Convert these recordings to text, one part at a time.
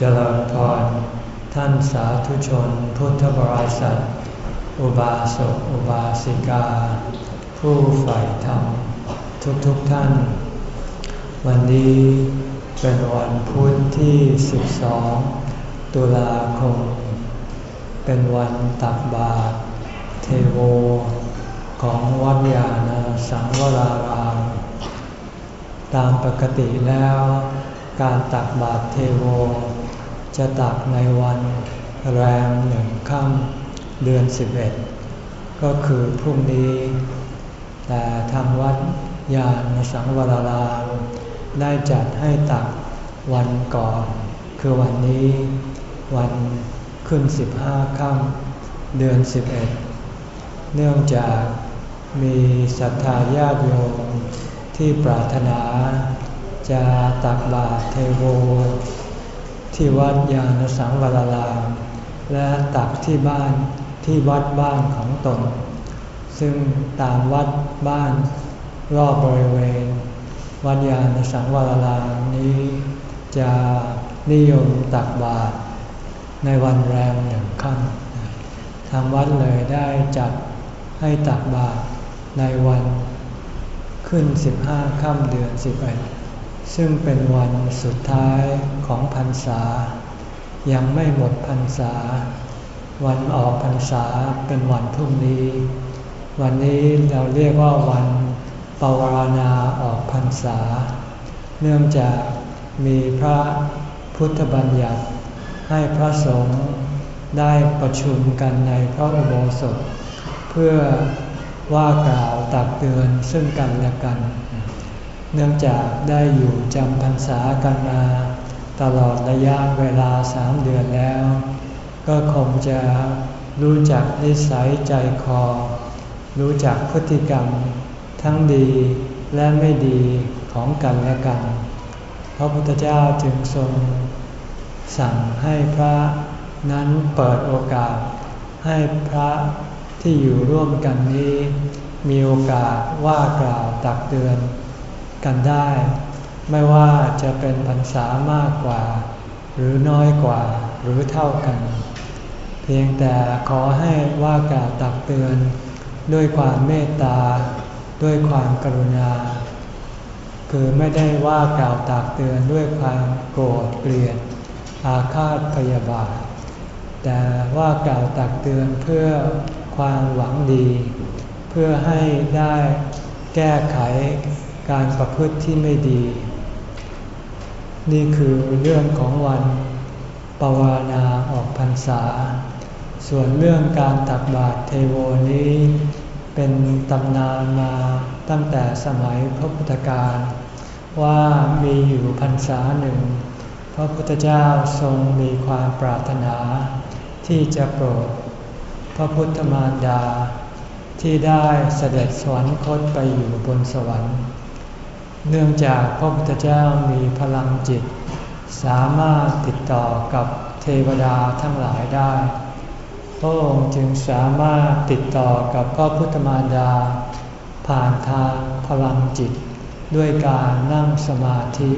เจริญพรท่านสาธุชนพุทธบริษัท อุบาสกอุบาสิกา ผู้ใฝ่ธรรม ทุกๆทท่าน วันนี้เป็นวันพุธที่ 12 ตุลาคม เป็นวันตักบาตรเทโว ของวัดยาณสังวราราม ตามปกติแล้วการตักบาตรเทโว จะตักในวันแรมหนึ่งค่ำเดือนสิบเอ็ดก็คือพรุ่งนี้ แต่ทางวัดยานสังวรารามได้จัดให้ตักวันก่อน คือวันนี้ วันขึ้นสิบห้าค่ำเดือนสิบเอ็ดเนื่องจากมีศรัทธาญาติโยมที่ปรารถนา จะตักบาตรเทโว ที่วัดยาณสังวรารามและตักที่บ้านที่วัดบ้านของตน ซึ่งตามวัดบ้านรอบบริเวณ วัดยาณสังวรารามนี้จะนิยมตักบาตรในวันแรมหนึ่งค่ำทางวัดเลยได้จัดให้ตักบาตรในวันขึ้น 15 ค่ำเดือน11 ซึ่งเป็นวันสุดท้ายของพรรษา ยังไม่หมดพรรษา วันออกพรรษาเป็นวันพรุ่งนี้ วันนี้เราเรียกว่าวันปวารณาออกพรรษา เนื่องจากมีพระพุทธบัญญัติ ให้พระสงฆ์ได้ประชุมกันในพระอุโบสถ เพื่อว่ากล่าวตักเตือนซึ่งกันและกัน เนื่องจากได้อยู่จำพรรษากันมา ตลอดระยะเวลาสามเดือนแล้ว ก็คงจะรู้จักนิสัยใจคอ รู้จักพฤติกรรม ทั้งดีและไม่ดีของกันและกัน พระพุทธเจ้าจึงทรง สั่งให้พระนั้นเปิดโอกาส ให้พระที่อยู่ร่วมกันนี้ มีโอกาสว่ากล่าวตักเตือน กันได้ ไม่ว่าจะเป็นพรรษามากกว่า หรือน้อยกว่าหรือเท่ากัน เพียงแต่ขอให้ว่ากล่าวตักเตือนด้วยความเมตตา ด้วยความกรุณา คือไม่ได้ว่ากล่าวตักเตือนด้วยความโกรธเกลียด อาฆาตพยาบาท แต่ว่ากล่าวตักเตือนเพื่อความหวังดี เพื่อให้ได้แก้ไข การประพฤติที่ไม่ดี นี่คือเรื่องของวันปวารณาออกพรรษา ส่วนเรื่องการตักบาตรเทโวนี้ เป็นตำนานมาตั้งแต่สมัยพระพุทธการว่ามีอยู่พรรษาหนึ่ง พระพุทธเจ้าทรงมีความปรารถนา ที่จะโปรด พระพุทธมารดา ที่ได้เสด็จสวรรคตไปอยู่บนสวรรค์ เนื่องจากพระพุทธเจ้ามีพลังจิต สามารถติดต่อกับเทวดาทั้งหลายได้ พระองค์จึงสามารถติดต่อกับพระพุทธมารดา ผ่านทางพลังจิต ด้วยการนั่งสมาธิ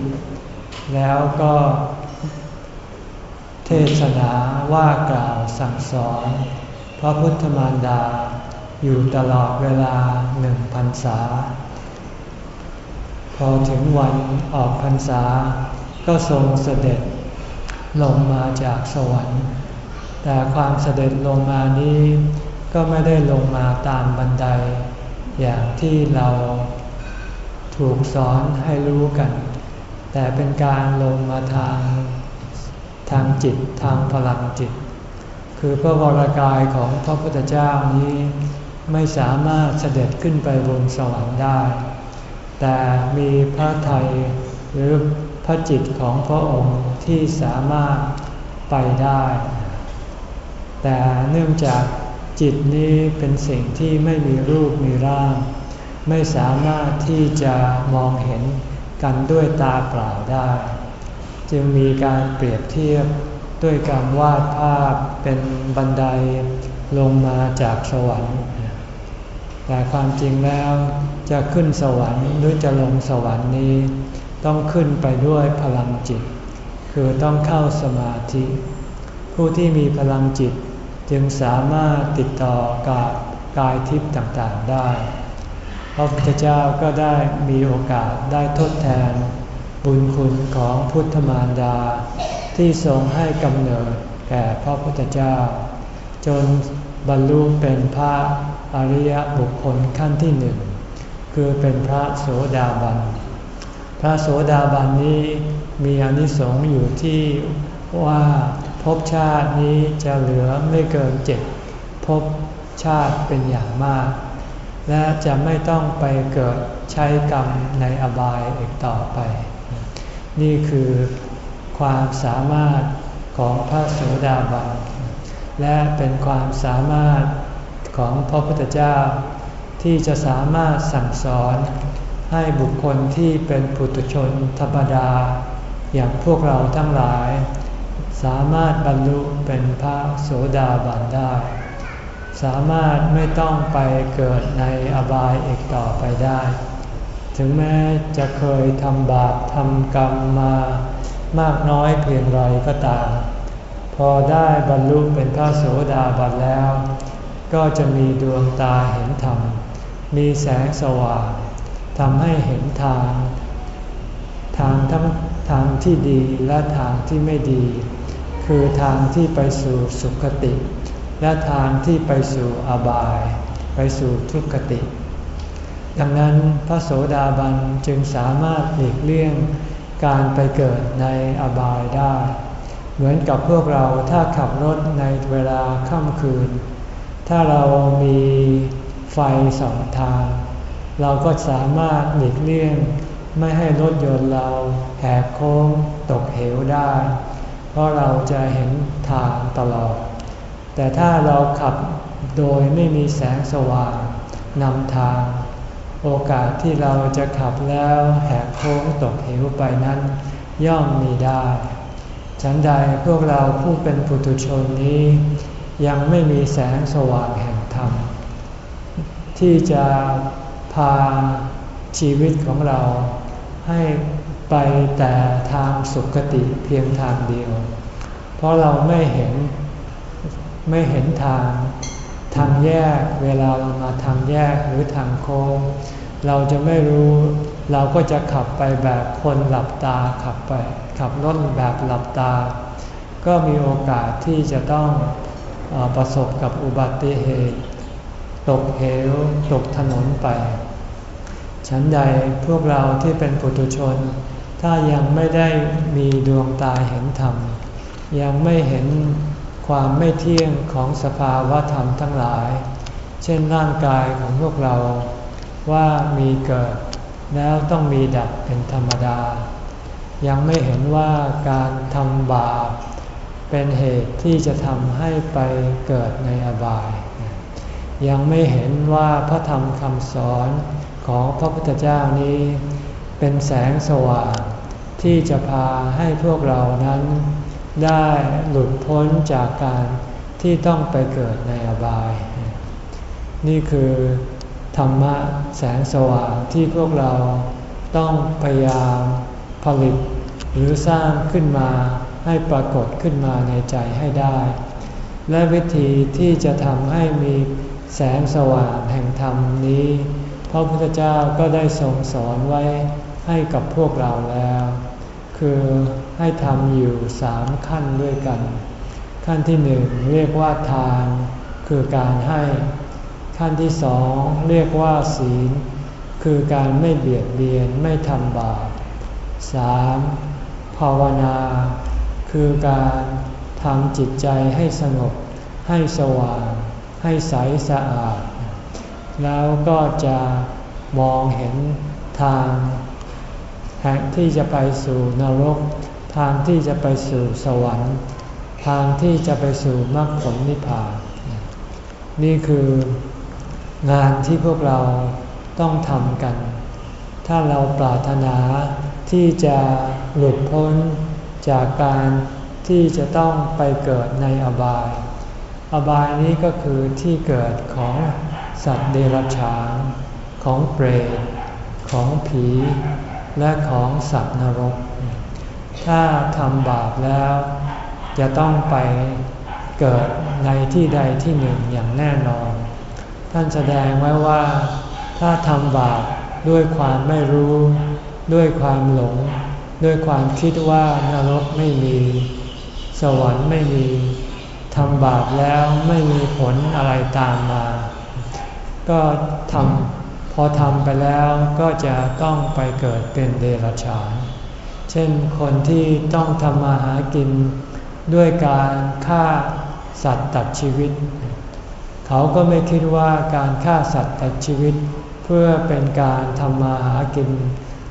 แล้วก็เทศนาว่ากล่าวสั่งสอน พระพุทธมารดาอยู่ตลอดเวลาหนึ่งพรรษา พอถึงวันออกพรรษา ก็ทรงเสด็จลงมาจากสวรรค์ แต่ความเสด็จลงมานี้ก็ไม่ได้ลงมาตามบันได อย่างที่เราถูกสอนให้รู้กัน แต่เป็นการลงมาทางทางจิตทางพลังจิต คือพระวรากายของพระพุทธเจ้านี้ ไม่สามารถเสด็จขึ้นไปบนสวรรค์ได้ แต่มีพระไทยหรือพระจิตของพระองค์ที่สามารถไปได้ แต่เนื่องจากจิตนี้เป็นสิ่งที่ไม่มีรูปมีร่าง ไม่สามารถที่จะมองเห็นกันด้วยตาเปล่าได้ จึงมีการเปรียบเทียบด้วยการวาดภาพเป็นบันไดลงมาจากสวรรค์ แต่ความจริงแล้ว จะขึ้นสวรรค์หรือจะลงสวรรค์นี้ ต้องขึ้นไปด้วยพลังจิต คือต้องเข้าสมาธิ ผู้ที่มีพลังจิตจึงสามารถติดต่อกับกายทิพย์ต่างๆได้ พระพุทธเจ้าก็ได้มีโอกาสได้ทดแทน บุญคุณของพุทธมารดา ที่ทรงให้กำเนิดแก่พระพุทธเจ้า จนบรรลุเป็นพระอริยบุคคลขั้นที่หนึ่ง คือเป็นพระโสดาบัน พระโสดาบันนี้มีอนิสงส์อยู่ที่ว่าภพชาตินี้จะเหลือไม่เกินเจ็ดภพชาติเป็นอย่างมาก และจะไม่ต้องไปเกิดใช้กรรมในอบายอีกต่อไป นี่คือความสามารถของพระโสดาบัน และเป็นความสามารถของพระพุทธเจ้า ที่จะสามารถสั่งสอนให้บุคคลที่เป็นปุถุชนธรรมดา อย่างพวกเราทั้งหลาย สามารถบรรลุเป็นพระโสดาบันได้ สามารถไม่ต้องไปเกิดในอบายอีกต่อไปได้ ถึงแม้จะเคยทำบาปทำกรรมมามากน้อยเพียงไรก็ตาม พอได้บรรลุเป็นพระโสดาบันแล้ว ก็จะมีดวงตาเห็นธรรม มีแสงสว่างทำให้เห็นทาง ทางทั้งทางที่ดีและทางที่ไม่ดี คือทางที่ไปสู่สุคติ และทางที่ไปสู่อบาย ไปสู่ทุกขติ ดังนั้นพระโสดาบันจึงสามารถหลีกเลี่ยงการไปเกิดในอบายได้ เหมือนกับพวกเราถ้าขับรถในเวลาค่ำคืน ถ้าเรามี ไฟสองทาง เราก็สามารถหลีกเลี่ยงไม่ให้รถยนต์เราแหกโค้งตกเหวได้ เพราะเราจะเห็นทางตลอด แต่ถ้าเราขับโดยไม่มีแสงสว่างนำทาง โอกาสที่เราจะขับแล้วแหกโค้งตกเหวไปนั้น ย่อมมีได้ ฉันใดพวกเราผู้เป็นปุถุชนนี้ ยังไม่มีแสงสว่างแห่งธรรม ที่จะพาชีวิตของเราให้ไปแต่ทางสุคติเพียงทางเดียว เพราะเราไม่เห็นไม่เห็นทางทางแยกเวลาเรามาทางแยกหรือทางโค้งเราจะไม่รู้เราก็จะขับไปแบบคนหลับตาขับไป ขับรถแบบหลับตา ก็มีโอกาสที่จะต้องอประสบกับอุบัติเหตุ ตกเหวตกถนนไป ฉันใดพวกเราที่เป็นปุถุชน ถ้ายังไม่ได้มีดวงตาเห็นธรรม ยังไม่เห็นความไม่เที่ยงของสภาวะธรรมทั้งหลาย เช่นร่างกายของพวกเรา ว่ามีเกิดแล้วต้องมีดับเป็นธรรมดา ยังไม่เห็นว่าการทำบาปเป็นเหตุที่จะทำให้ไปเกิดในอบาย ยังไม่เห็นว่าพระธรรมคำสอนของพระพุทธเจ้านี้ เป็นแสงสว่างที่จะพาให้พวกเรานั้น ได้หลุดพ้นจากการที่ต้องไปเกิดในอบาย นี่คือธรรมะแสงสว่างที่พวกเราต้องพยายามผลิตหรือสร้างขึ้นมาให้ปรากฏขึ้นมาในใจให้ได้ และวิธีที่จะทำให้มี แสงสว่างแห่งธรรมนี้ พระพุทธเจ้าก็ได้ทรงสอนไว้ให้กับพวกเราแล้ว คือให้ทำอยู่สามขั้นด้วยกัน ขั้นที่หนึ่งเรียกว่าทาน คือการให้ ขั้นที่สองเรียกว่าศีล คือการไม่เบียดเบียนไม่ทำบาปสามภาวนา คือการทำจิตใจให้สงบให้สว่าง ให้ใสสะอาด แล้วก็จะมองเห็นทางแห่งที่จะไปสู่นรก ทางที่จะไปสู่สวรรค์ ทางที่จะไปสู่มรรคผลนิพพาน นี่คืองานที่พวกเราต้องทำกัน ถ้าเราปรารถนาที่จะหลุดพ้นจากการที่จะต้องไปเกิดในอบาย อบายนี้ก็คือที่เกิดของสัตว์เดรัจฉาน ของเปรต ของผี และของสัตว์นรก ถ้าทำบาปแล้ว จะต้องไปเกิดในที่ใดที่หนึ่งอย่างแน่นอน ท่านแสดงไว้ว่า ถ้าทำบาปด้วยความไม่รู้ ด้วยความหลง ด้วยความคิดว่านรกไม่มี สวรรค์ไม่มี ทำบาปแล้วไม่มีผลอะไรตามมา ก็ทำพอทำไปแล้วก็จะต้องไปเกิดเป็นเดรัจฉาน เช่นคนที่ต้องทำมาหากินด้วยการฆ่าสัตว์ตัดชีวิต เขาก็ไม่คิดว่าการฆ่าสัตว์ตัดชีวิต เพื่อเป็นการทำมาหากิน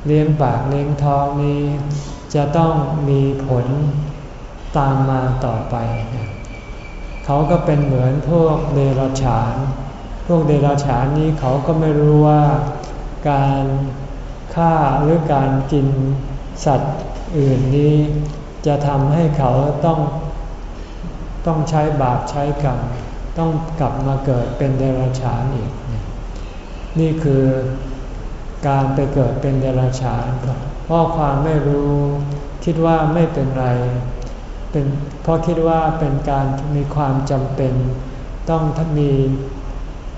เลี้ยงปากเลี้ยงท้องนี้ จะต้องมีผลตามมาต่อไป เขาก็เป็นเหมือนพวกเดรัจฉาน พวกเดรัจฉานนี้เขาก็ไม่รู้ว่าการฆ่าหรือการกินสัตว์อื่นนี้ จะทำให้เขาต้องต้องใช้บาปใช้กรรม ต้องกลับมาเกิดเป็นเดรัจฉานอีก นี่คือการไปเกิดเป็นเดรัจฉานเพราะความไม่รู้คิดว่าไม่เป็นไร เป็นเพราะคิดว่าเป็นการมีความจำเป็น ต้องมี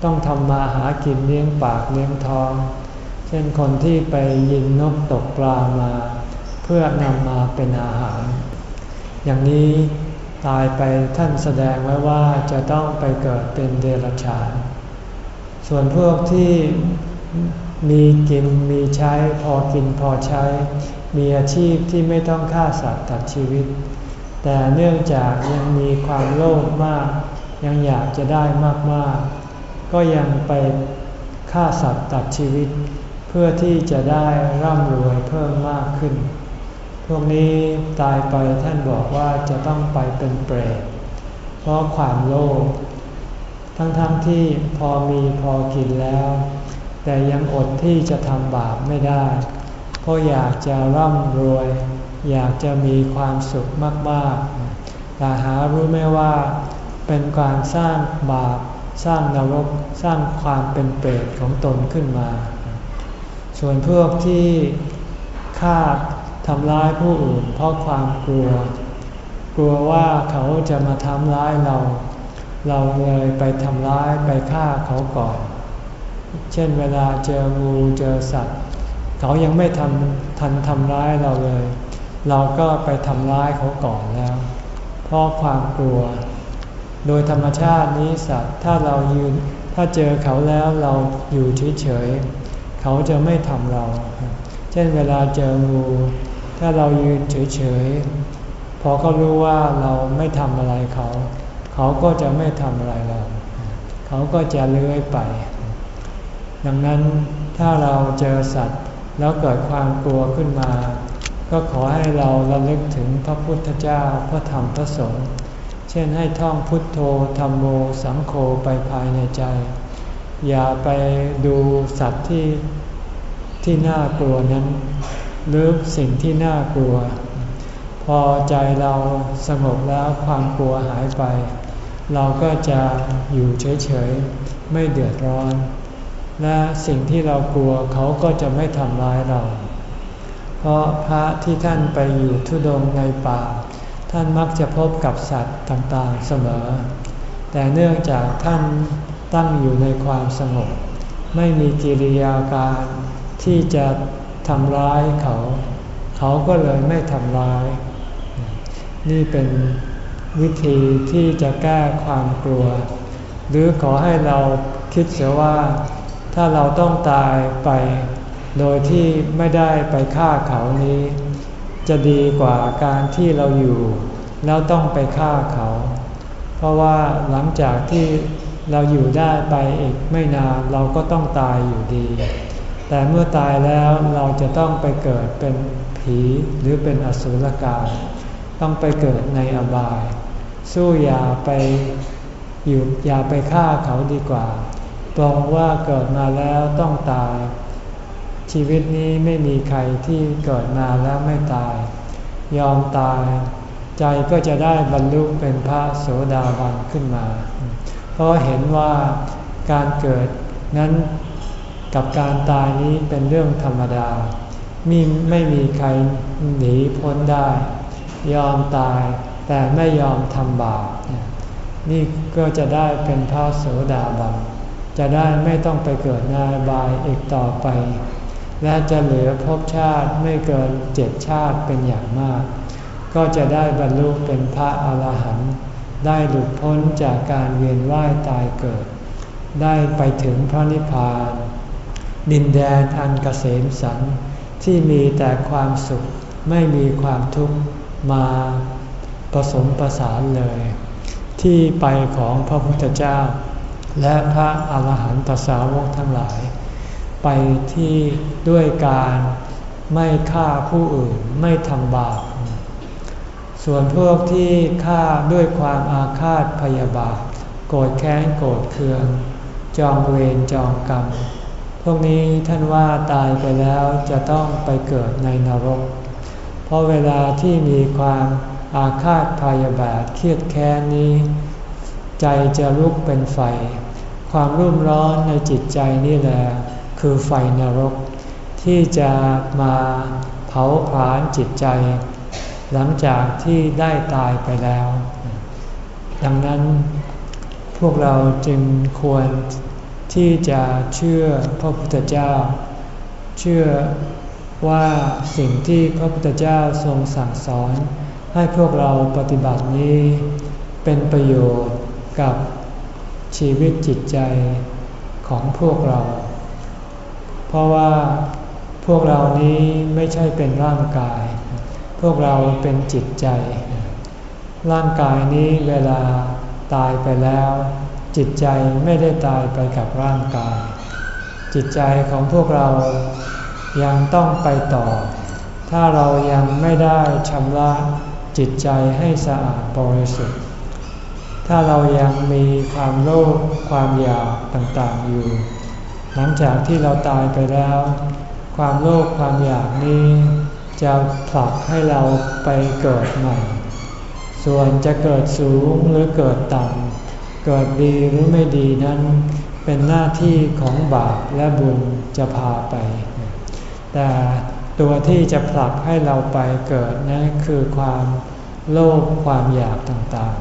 ต้องทำมาหากินเลี้ยงปากเลี้ยงท้อง เช่นคนที่ไปยิงนกตกปลามา เพื่อนำมาเป็นอาหาร อย่างนี้ตายไปท่านแสดงไว้ว่าจะต้องไปเกิดเป็นเดรัจฉาน ส่วนพวกที่มีกินมีใช้พอกินพอใช้ มีอาชีพที่ไม่ต้องฆ่าสัตว์ตัดชีวิต แต่เนื่องจากยังมีความโลภมาก ยังอยากจะได้มากๆ ก็ยังไปฆ่าสัตว์ตัดชีวิต เพื่อที่จะได้ร่ำรวยเพิ่มมากขึ้น พวกนี้ตายไปท่านบอกว่าจะต้องไปเป็นเปรตเพราะความโลภทั้งๆทที่พอมีพอกินแล้ว แต่ยังอดที่จะทำบาปไม่ได้ เพราะอยากจะร่ำรวย อยากจะมีความสุขมากๆ แต่หารู้ไม่ว่าเป็นการสร้างบาป สร้างนรก สร้างความเป็นเปรตของตนขึ้นมา ส่วนพวกที่ฆ่าทำร้ายผู้อื่นเพราะความกลัว กลัวว่าเขาจะมาทำร้ายเรา เราเลยไปทำร้ายไปฆ่าเขาก่อน เช่นเวลาเจองูเจอสัตว์ เขายังไม่ทำทันทำร้ายเราเลย เราก็ไปทำร้ายเขาก่อนแล้ว เพราะความกลัว โดยธรรมชาตินี้สัตว์ถ้าเรายืนถ้าเจอเขาแล้วเราอยู่เฉยๆเขาจะไม่ทำเรา เช่นเวลาเจองู ถ้าเรายืนเฉยๆพอเขารู้ว่าเราไม่ทำอะไรเขา เขาก็จะไม่ทำอะไรเรา เขาก็จะเลื้อยไป ดังนั้นถ้าเราเจอสัตว์แล้วเกิดความกลัวขึ้นมา ก็ขอให้เราระลึกถึงพระพุทธเจ้าพระธรรมพระสงฆ์เช่นให้ท่องพุทโธธรรมโมสังโฆไปภายในใจ อย่าไปดูสัตว์ที่ที่น่ากลัวนั้นหรือสิ่งที่น่ากลัว พอใจเราสงบแล้วความกลัวหายไป เราก็จะอยู่เฉยๆ ไม่เดือดร้อน และสิ่งที่เรากลัวเขาก็จะไม่ทำร้ายเรา เพราะพระที่ท่านไปอยู่ทุดงในป่า ท่านมักจะพบกับสัตว์ต่างๆเสมอ แต่เนื่องจากท่านตั้งอยู่ในความสงบ ไม่มีกิริยาการที่จะทำร้ายเขา เขาก็เลยไม่ทำร้าย นี่เป็นวิธีที่จะแก้ความกลัว หรือขอให้เราคิดเสียว่า ถ้าเราต้องตายไป โดยที่ไม่ได้ไปฆ่าเขานี้ จะดีกว่าการที่เราอยู่ แล้วต้องไปฆ่าเขา เพราะว่าหลังจากที่เราอยู่ได้ไปอีกไม่นานเราก็ต้องตายอยู่ดี แต่เมื่อตายแล้วเราจะต้องไปเกิดเป็นผีหรือเป็นอสุรกายต้องไปเกิดในอบาย สู้อย่าไปอยู่อย่าไปฆ่าเขาดีกว่าตรงว่าเกิดมาแล้วต้องตาย ชีวิตนี้ไม่มีใครที่เกิดมาแล้วไม่ตาย ยอมตาย ใจก็จะได้บรรลุเป็นพระโสดาบันขึ้นมา เพราะเห็นว่าการเกิดนั้นกับการตายนี้เป็นเรื่องธรรมดามีไม่มีใครหนีพ้นได้ ยอมตายแต่ไม่ยอมทำบาปนี่ก็จะได้เป็นพระโสดาบันจะได้ไม่ต้องไปเกิดนายบายอีกต่อไป และจะเหลือภพชาติไม่เกินเจ็ดชาติเป็นอย่างมาก ก็จะได้บรรลุเป็นพระอาหารหันต์ได้หลุดพ้นจากการเวียนว่ายตายเกิด ได้ไปถึงพระนิพพาน ดินแดนอันกเกษมสันที่มีแต่ความสุขไม่มีความทุกข์มาผสมประสานเลย ที่ไปของพระพุทธเจ้า และพระอาหารหันตสาวกทั้งหลาย ไปที่ด้วยการไม่ฆ่าผู้อื่นไม่ทำบาป ส่วนพวกที่ฆ่าด้วยความอาฆาตพยาบาท โกรธแค้นโกรธเคือง จองเวรจองกรรม พวกนี้ท่านว่าตายไปแล้วจะต้องไปเกิดในนรก เพราะเวลาที่มีความอาฆาตพยาบาทเครียดแค้นนี้ ใจจะลุกเป็นไฟ ความรุ่มร้อนในจิตใจนี่แหละ คือไฟนรก ที่จะมาเผาผลาญจิตใจ หลังจากที่ได้ตายไปแล้ว ดังนั้นพวกเราจึงควรที่จะเชื่อพระพุทธเจ้า เชื่อว่าสิ่งที่พระพุทธเจ้าทรงสั่งสอน ให้พวกเราปฏิบัตินี้ เป็นประโยชน์กับชีวิตจิตใจของพวกเรา เพราะว่าพวกเรานี้ไม่ใช่เป็นร่างกาย พวกเราเป็นจิตใจ ร่างกายนี้เวลาตายไปแล้ว จิตใจไม่ได้ตายไปกับร่างกาย จิตใจของพวกเรายังต้องไปต่อ ถ้าเรายังไม่ได้ชำระจิตใจให้สะอาดบริสุทธิ์ ถ้าเรายังมีความโลภความอยากต่างๆอยู่ หลังจากที่เราตายไปแล้ว ความโลภความอยากนี้จะผลักให้เราไปเกิดใหม่ ส่วนจะเกิดสูงหรือเกิดต่ำ เกิดดีหรือไม่ดีนั้น เป็นหน้าที่ของบาปและบุญจะพาไป แต่ตัวที่จะผลักให้เราไปเกิดนั้นคือความโลภความอยากต่าง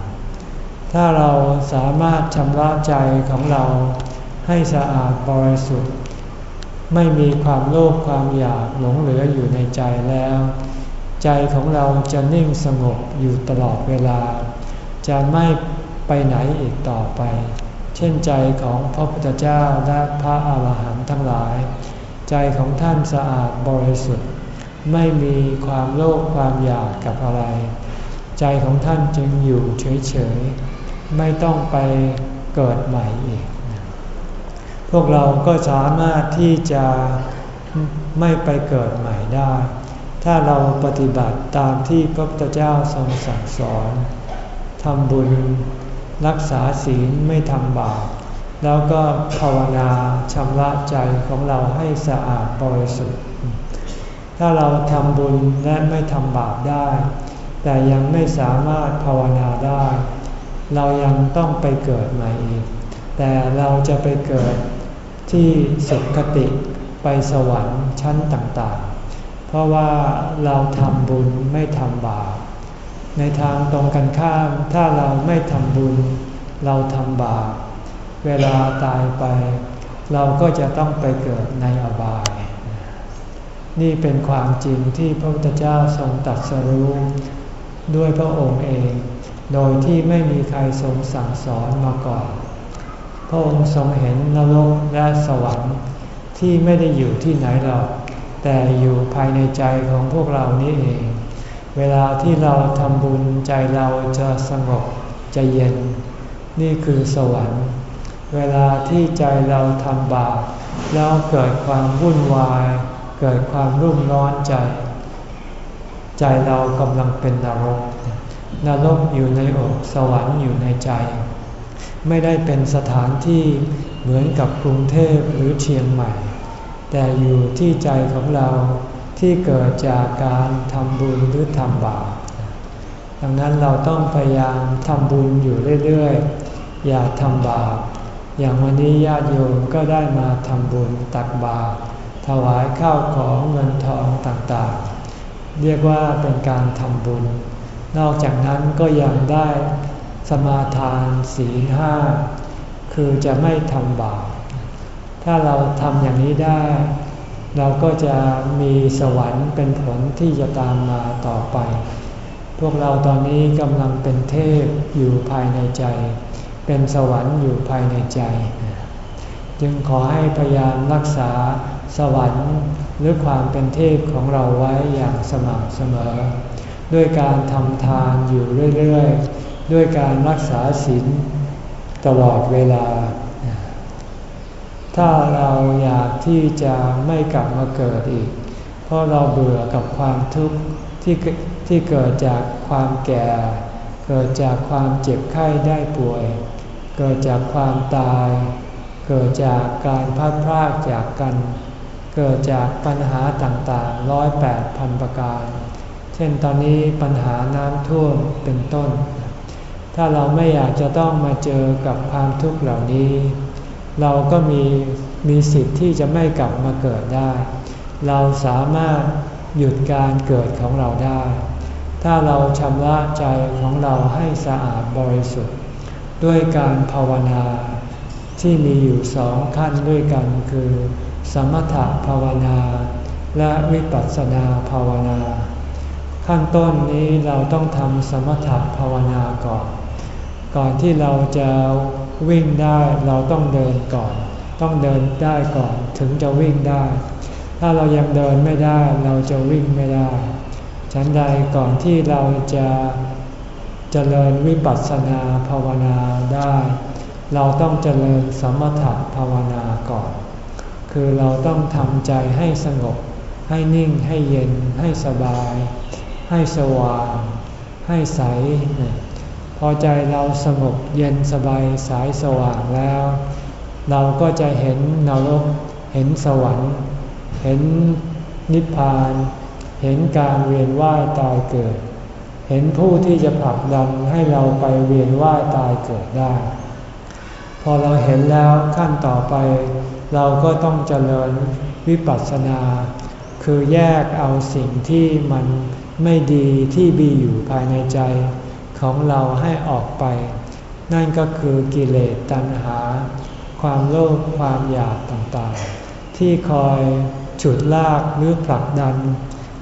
ๆ ถ้าเราสามารถชำระใจของเรา ให้สะอาดบริสุทธิ์ ไม่มีความโลภความอยากหลงเหลืออยู่ในใจแล้ว ใจของเราจะนิ่งสงบอยู่ตลอดเวลา จะไม่ไปไหนอีกต่อไป เช่นใจของพระพุทธเจ้าและพระอาหารหันต์ทั้งหลาย ใจของท่านสะอาดบริสุทธิ์ ไม่มีความโลภความอยากกับอะไร ใจของท่านจึงอยู่เฉยๆ ไม่ต้องไปเกิดใหม่อีก พวกเราก็สามารถที่จะไม่ไปเกิดใหม่ได้ ถ้าเราปฏิบัติตามที่พระพุทธเจ้าทรงสั่งสอนทำบุญรักษาศีลไม่ทำบาปแล้วก็ภาวนาชำระใจของเราให้สะอาดบริสุทธิ์ ถ้าเราทำบุญและไม่ทำบาปได้ แต่ยังไม่สามารถภาวนาได้ เรายังต้องไปเกิดใหม่อีก แต่เราจะไปเกิด ที่สุขติไปสวรรค์ชั้นต่างๆ เพราะว่าเราทำบุญไม่ทำบาป ในทางตรงกันข้าม ถ้าเราไม่ทำบุญ เราทำบาป เวลาตายไป เราก็จะต้องไปเกิดในอบาย นี่เป็นความจริงที่พระพุทธเจ้าทรงตัดสรู้ด้วยพระองค์เอง โดยที่ไม่มีใครทรงสั่งสอนมาก่อน พระองค์ทรงเห็นนรกและสวรรค์ที่ไม่ได้อยู่ที่ไหนหรอก แต่อยู่ภายในใจของพวกเรานี่เอง เวลาที่เราทำบุญใจเราจะสงบจะเย็น นี่คือสวรรค์ เวลาที่ใจเราทำบาปแล้วเกิดความวุ่นวาย เกิดความรุ่มร้อนใจ ใจเรากำลังเป็นนรกนรกอยู่ในอกสวรรค์อยู่ในใจ ไม่ได้เป็นสถานที่เหมือนกับกรุงเทพหรือเชียงใหม่ แต่อยู่ที่ใจของเราที่เกิดจากการทำบุญหรือทำบาปดังนั้นเราต้องพยายามทำบุญอยู่เรื่อยๆ อย่าทำบาป อย่างวันนี้ญาติโยมก็ได้มาทำบุญตักบาตรทวายข้าวของเงินทองต่างๆ เรียกว่าเป็นการทำบุญ นอกจากนั้นก็ยังได้ สมาทานศีลห้าคือจะไม่ทำบาป ถ้าเราทำอย่างนี้ได้ เราก็จะมีสวรรค์เป็นผลที่จะตามมาต่อไป พวกเราตอนนี้กำลังเป็นเทพอยู่ภายในใจ เป็นสวรรค์อยู่ภายในใจ จึงขอให้พยายามรักษาสวรรค์หรือความเป็นเทพของเราไว้อย่างสม่ำเสมอ ด้วยการทำทานอยู่เรื่อยๆ ด้วยการรักษาศีลตลอดเวลา ถ้าเราอยากที่จะไม่กลับมาเกิดอีก เพราะเราเบื่อกับความทุกข์ที่ที่เกิดจากความแก่ เกิดจากความเจ็บไข้ได้ป่วย เกิดจากความตาย เกิดจากการพัดพรากจากกัน เกิดจากปัญหาต่างๆร้อยแปดพันประการ เช่นตอนนี้ปัญหาน้ำท่วมเป็นต้น ถ้าเราไม่อยากจะต้องมาเจอกับความทุกข์เหล่านี้ เราก็มีมีสิทธิ์ที่จะไม่กลับมาเกิดได้ เราสามารถหยุดการเกิดของเราได้ ถ้าเราชำระใจของเราให้สะอาดบริสุทธิ์ ด้วยการภาวนาที่มีอยู่สองขั้นด้วยกันคือ สมถภาวนา และวิปัสสนาภาวนา ขั้นต้นนี้เราต้องทำสมถภาวนาก่อน ก่อนที่เราจะวิ่งได้เราต้องเดินก่อน ต้องเดินได้ก่อนถึงจะวิ่งได้ ถ้าเรายังเดินไม่ได้เราจะวิ่งไม่ได้ ฉันใดก่อนที่เราจะจะเจริญวิปัสสนาภาวนาได้ เราต้องเจริญสมถภาวนาก่อน คือเราต้องทำใจให้สงบ ให้นิ่งให้เย็นให้สบาย ให้สว่าง ให้ใส พอใจเราสงบเย็นสบายสายสว่างแล้ว เราก็จะเห็นนรก เห็นสวรรค์ เห็นนิพพาน เห็นการเวียนว่ายตายเกิด เห็นผู้ที่จะผลักดันให้เราไปเวียนว่ายตายเกิดได้ พอเราเห็นแล้วขั้นต่อไป เราก็ต้องเจริญวิปัสสนา คือแยกเอาสิ่งที่มันไม่ดีที่มีอยู่ภายในใจ ของเราให้ออกไป นั่นก็คือกิเลสตัณหา ความโลภความอยากต่างๆ ที่คอยฉุดลากหรือผลักดัน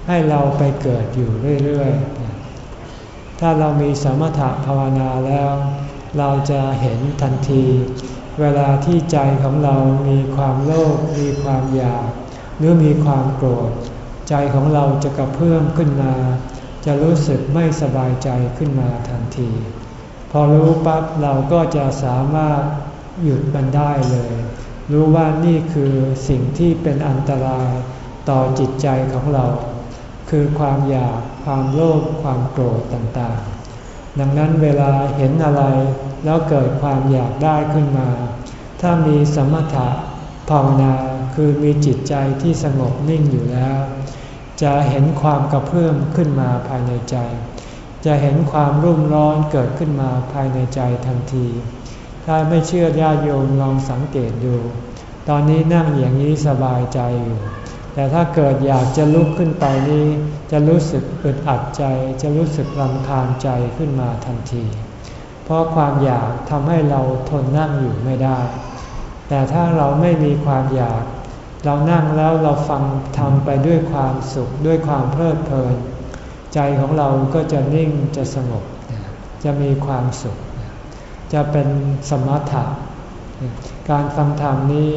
ให้เราไปเกิดอยู่เรื่อยๆ ถ้าเรามีสมถะภาวนาแล้ว เราจะเห็นทันที เวลาที่ใจของเรามีความโลภมีความอยาก หรือมีความโกรธ ใจของเราจะกระเพื่อมขึ้นมา จะรู้สึกไม่สบายใจขึ้นมาทันที พอรู้ปั๊บเราก็จะสามารถหยุดมันได้เลย รู้ว่านี่คือสิ่งที่เป็นอันตรายต่อจิตใจของเรา คือความอยาก ความโลภความโกรธต่างๆ ดังนั้นเวลาเห็นอะไรแล้วเกิดความอยากได้ขึ้นมา ถ้ามีสมถะภาวนาคือมีจิตใจที่สงบนิ่งอยู่แล้ว จะเห็นความกระเพื่อมขึ้นมาภายในใจ จะเห็นความรุ่มร้อนเกิดขึ้นมาภายในใจทันที ถ้าไม่เชื่อญาติโยมลองสังเกตดู ตอนนี้นั่งอย่างนี้สบายใจอยู่ แต่ถ้าเกิดอยากจะลุกขึ้นไปนี้ จะรู้สึกอึดอัดใจ จะรู้สึกรำคาญใจขึ้นมาทันที เพราะความอยากทำให้เราทนนั่งอยู่ไม่ได้ แต่ถ้าเราไม่มีความอยาก เรานั่งแล้วเราฟังทำไปด้วยความสุขด้วยความเพลิดเพลิน ใจของเราก็จะนิ่งจะสงบ จะมีความสุข จะเป็นสมถะการฟังธรรมนี้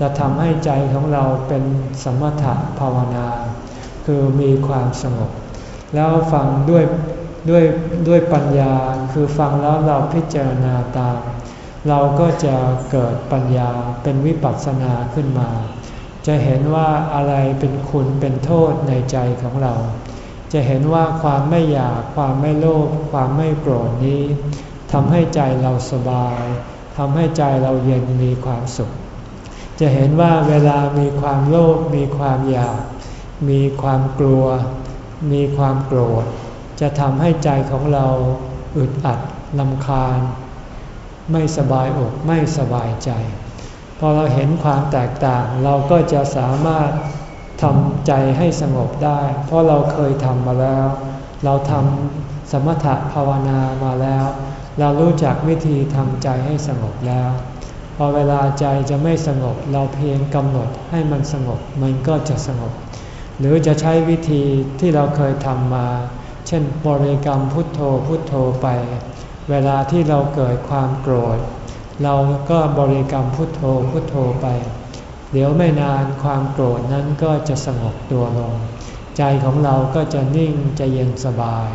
จะทำให้ใจของเราเป็นสมถะภาวนา คือมีความสงบ แล้วฟังด้วยด้วยด้วยปัญญาคือฟังแล้วเราพิจารณาตาม เราก็จะเกิดปัญญาเป็นวิปัสสนาขึ้นมา จะเห็นว่าอะไรเป็นคุณเป็นโทษในใจของเรา จะเห็นว่าความไม่อยาก ความไม่โลภความไม่โกรธนี้ทำให้ใจเราสบายทำให้ใจเราเย็นมีความสุข จะเห็นว่าเวลามีความโลภมีความอยาก มีความกลัว มีความโกรธ จะทำให้ใจของเราอึดอัดลำคาญ ไม่สบายอกไม่สบายใจ พอเราเห็นความแตกต่างเราก็จะสามารถทำใจให้สงบได้ เพราะเราเคยทำมาแล้ว เราทำสมถะภาวนามาแล้ว เรารู้จักวิธีทำใจให้สงบแล้ว พอเวลาใจจะไม่สงบเราเพียงกำหนดให้มันสงบมันก็จะสงบ หรือจะใช้วิธีที่เราเคยทำมา เช่นบริกรรมพุทโธพุทโธไป เวลาที่เราเกิดความโกรธ เราก็บริกรรมพุทโธพุทโธไป เดี๋ยวไม่นานความโกรธนั้นก็จะสงบตัวลง ใจของเราก็จะนิ่งจะเย็นสบาย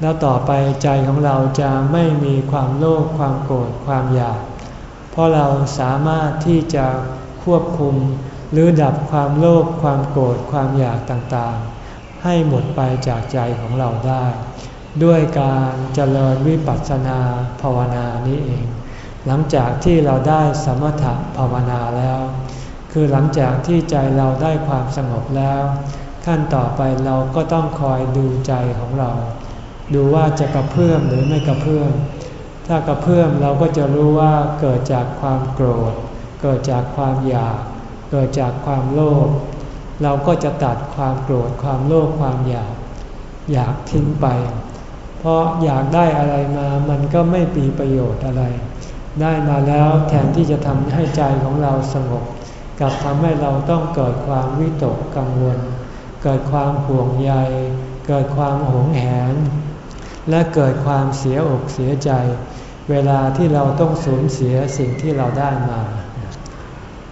แล้วต่อไปใจของเราจะไม่มีความโลภความโกรธความอยาก เพราะเราสามารถที่จะควบคุมหรือดับความโลภความโกรธความอยากต่างๆ ให้หมดไปจากใจของเราได้ ด้วยการเจริญวิปัสสนาภาวนานี้เอง หลังจากที่เราได้สมถะภาวนาแล้ว คือหลังจากที่ใจเราได้ความสงบแล้ว ขั้นต่อไปเราก็ต้องคอยดูใจของเรา ดูว่าจะกระเพื่อมหรือไม่กระเพื่อมถ้ากระเพื่อมเราก็จะรู้ว่าเกิดจากความโกรธ เกิดจากความอยาก เกิดจากความโลภเราก็จะตัดความโกรธความโลภความอยาก อยากทิ้งไป เพราะอยากได้อะไรมามันก็ไม่มีประโยชน์อะไร ได้มาแล้วแทนที่จะทำให้ใจของเราสงบกลับทำให้เราต้องเกิดความวิตกกังวล เกิดความห่วงใย เกิดความหงแหน และเกิดความเสียอกเสียใจ เวลาที่เราต้องสูญเสียสิ่งที่เราได้มา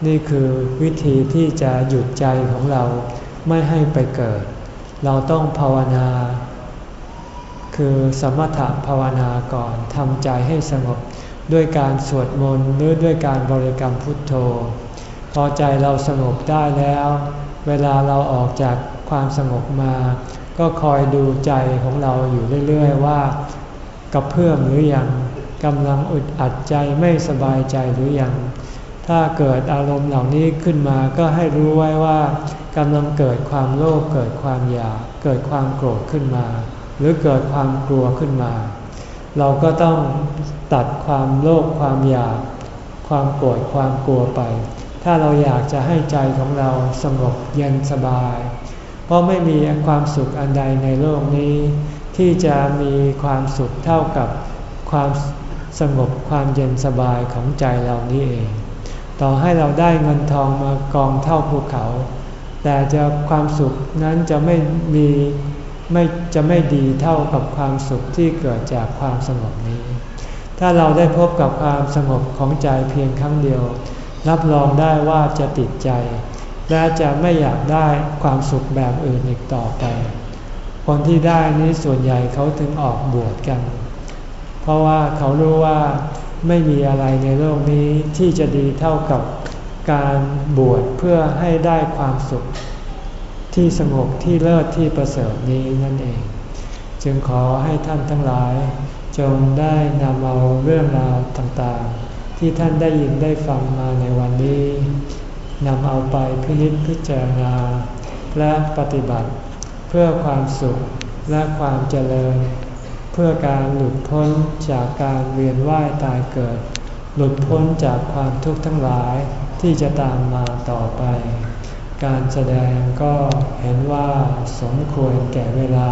นี่คือวิธีที่จะหยุดใจของเราไม่ให้ไปเกิด เราต้องภาวนา คือสมถะภาวนาก่อนทำใจให้สงบ ด้วยการสวดมนต์หรือด้วยการบริกรรมพุทโธ พอใจเราสงบได้แล้ว เวลาเราออกจากความสงบมา ก็คอยดูใจของเราอยู่เรื่อยๆว่ากระเพื่อมหรืออยังกำลังอึดอัดใจไม่สบายใจหรืออยัง ถ้าเกิดอารมณ์เหล่านี้ขึ้นมาก็ให้รู้ไว้ว่ากำลังเกิดความโลภเกิดความอยากเกิดความโกรธขึ้นมา หรือเกิดความกลัวขึ้นมา เราก็ต้องตัดความโลภความอยาก ความโกรธความกลัวไป ถ้าเราอยากจะให้ใจของเราสงบเย็นสบาย เพราะไม่มีความสุขอันใดในโลกนี้ ที่จะมีความสุขเท่ากับความสงบความเย็นสบายของใจเรานี่เอง ต่อให้เราได้เงินทองมากองเท่าภูเขา แต่จะความสุขนั้นจะไม่มี ไม่จะไม่ดีเท่ากับความสุขที่เกิดจากความสงบนี้ ถ้าเราได้พบกับความสงบของใจเพียงครั้งเดียว รับรองได้ว่าจะติดใจ และจะไม่อยากได้ความสุขแบบอื่นอีกต่อไป คนที่ได้นี้ส่วนใหญ่เขาถึงออกบวชกัน เพราะว่าเขารู้ว่าไม่มีอะไรในโลกนี้ที่จะดีเท่ากับการบวชเพื่อให้ได้ความสุข ที่สงบที่เลิศที่ประเสริฐนี้นั่นเอง จึงขอให้ท่านทั้งหลาย จงได้นำเอาเรื่องราวต่างๆ ที่ท่านได้ยินได้ฟังมาในวันนี้นำเอาไปพินิจพิจารณา และปฏิบัติ เพื่อความสุขและความเจริญ เพื่อการหลุดพ้นจากการเวียนว่ายตายเกิด หลุดพ้นจากความทุกข์ทั้งหลายที่จะตามมาต่อไป การแสดงก็เห็นว่าสมควรแก่เวลา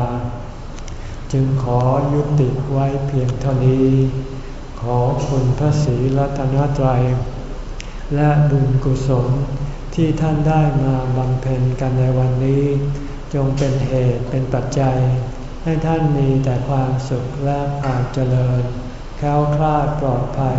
จึงขอยุติไว้เพียงเท่านี้ ขอคุณพระศรีรัตนตรัย และบุญกุศลที่ท่านได้มาบำเพ็ญกันในวันนี้ จงเป็นเหตุเป็นปัจจัย ให้ท่านมีแต่ความสุขและความเจริญแค้วคลาดปลอดภัย